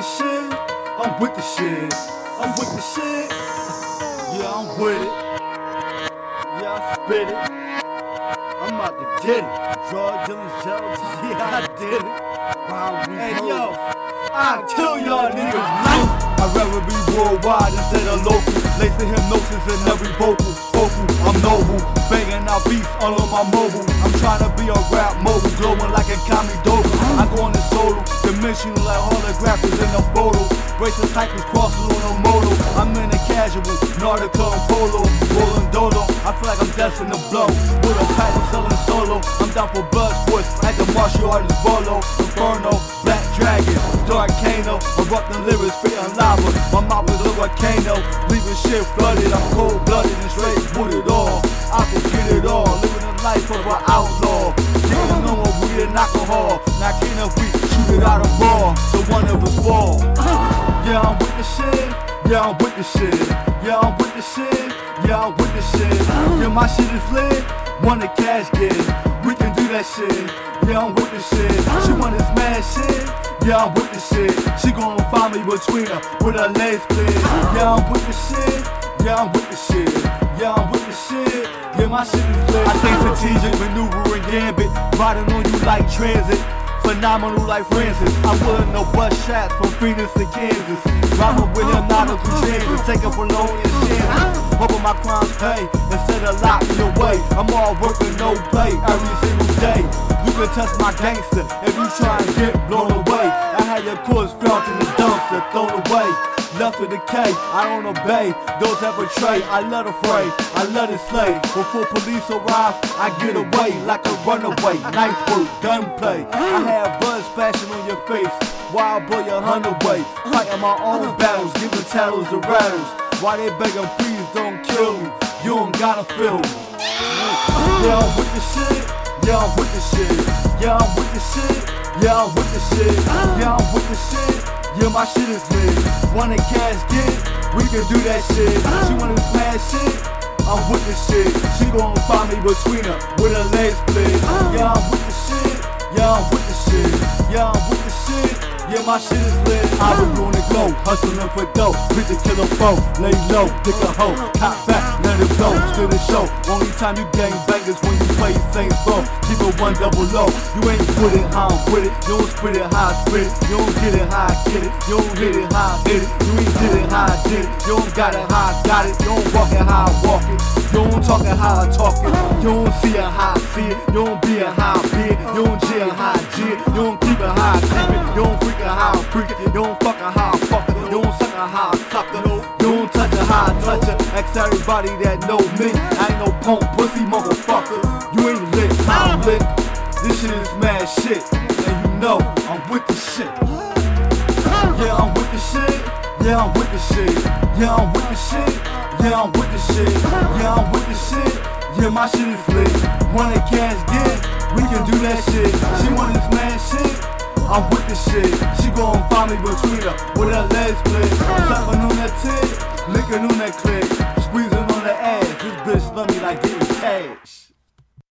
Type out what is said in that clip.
the shit. I'm with the shit. I'm with the shit. Yeah, I'm with it. Yeah, I spit it. I'm about to get it. Drug dealing, jealous. Yeah, I did it. Hey, yo, I'll kill y'all niggas. I'd rather be worldwide instead of local. Lacing hypnosis in every vocal. Vocal, I'm noble. Banging out beats all on my mobile. I'm trying to be a rap mogul, glowing like a commie dope. I go on the solo, dimensional like holographers in a photo. Racing cycles crossing on a moto. I'm in a casual, Nautica and polo. Rolling dolo, I feel like I'm destined to blow. With a patent selling solo. I'm down for blood sports like the martial artist Bolo. Kano. Erupting lyrics, spitting lava. My mouth is a volcano, leaving shit flooded. I'm cold blooded and straight with it all. I can get it all, living the life of an outlaw. Getting on with weed and alcohol. Now can if we shoot it out of ball, so one of us fall. Yeah, I'm with the shit. Yeah, I'm with the shit. Yeah, I'm with the shit. Yeah, I'm with the shit. Yeah, my shit is lit. Want a cash get We can do that shit. Yeah, I'm with the shit. She want this mad shit. Yeah, I'm with the shit. She gon' find me between her with her legs split. Yeah, I'm with the shit. Yeah, I'm with the shit. Yeah, I'm with the shit. Yeah, my shit is lit. I think strategic maneuvering gambit. Riding on you like transit. Phenomenal like Francis. I wouldn't know bust shots from Phoenix to Kansas. Driving with him, not a transit. Taking for loan and chances. Hoping my crimes pay instead of lock me away. I'm all working, no play every single day. You can touch my gangster if you try and get blown away. I had your corpse felt in the dumpster, thrown away. Left with decay, I don't obey those that betray. I let it fray, I let it slay. Before police arrive, I get away like a runaway. Knife work, gunplay. I have blood splashing on your face. Wild boy, a hundred way. Fighting my own battles, giving tattles to rattles. Why they begging, please don't kill me. You don't gotta feel me. Yeah, with the shit. Yeah, I'm with the shit. Yeah, I'm with the shit. Yeah, I'm with the shit. Yeah, I'm with the shit. Yeah, my shit is lit. Wanna cash get? We can do that shit. She wanna smash shit? I'm with the shit. She gon' find me between her with her legs split. Yeah, I'm with the shit. Yeah, I'm with the shit. Yeah, I'm with the shit. Yeah, my shit is lit. I was on the go, hustling for dough. Beat the killer foe, lay low, pick a hoe, cop back, let it go. Still the show. Only time you gang bangers when you play Saints Row. Keep it one double low. You ain't with it, how I'm with it. You don't spit it, how I spit it. You don't get it, how I get it. You don't hit it, how I hit it. You ain't did it, how I did it. You don't got it, how I got it. You don't walk it, how I walk it. You don't talk it, how I talk it. You don't see it, how I see it. You don't be it, how I be it. You don't jail, how I jig. You don't keep it, how I keep it. You don't freak it, how I freak it. You don't fuck it, how I fuck it. You don't suck it, how I suck it. You don't touch it, how I touch it. Ask everybody that know me. I ain't no punk pussy motherfucker. You ain't lit, I'm ah! lit. This shit is mad shit. And you know I'm with the shit. Yeah, I'm with the shit. Yeah, I'm with the shit. Yeah, I'm with the shit. Yeah, I'm with the shit. Yeah, I'm with the shit. Yeah, my shit is lit. Wanna cash get? We can do that shit. She wanna smash shit. I'm with the shit. She gon' find me between her with her legs split. Suckin'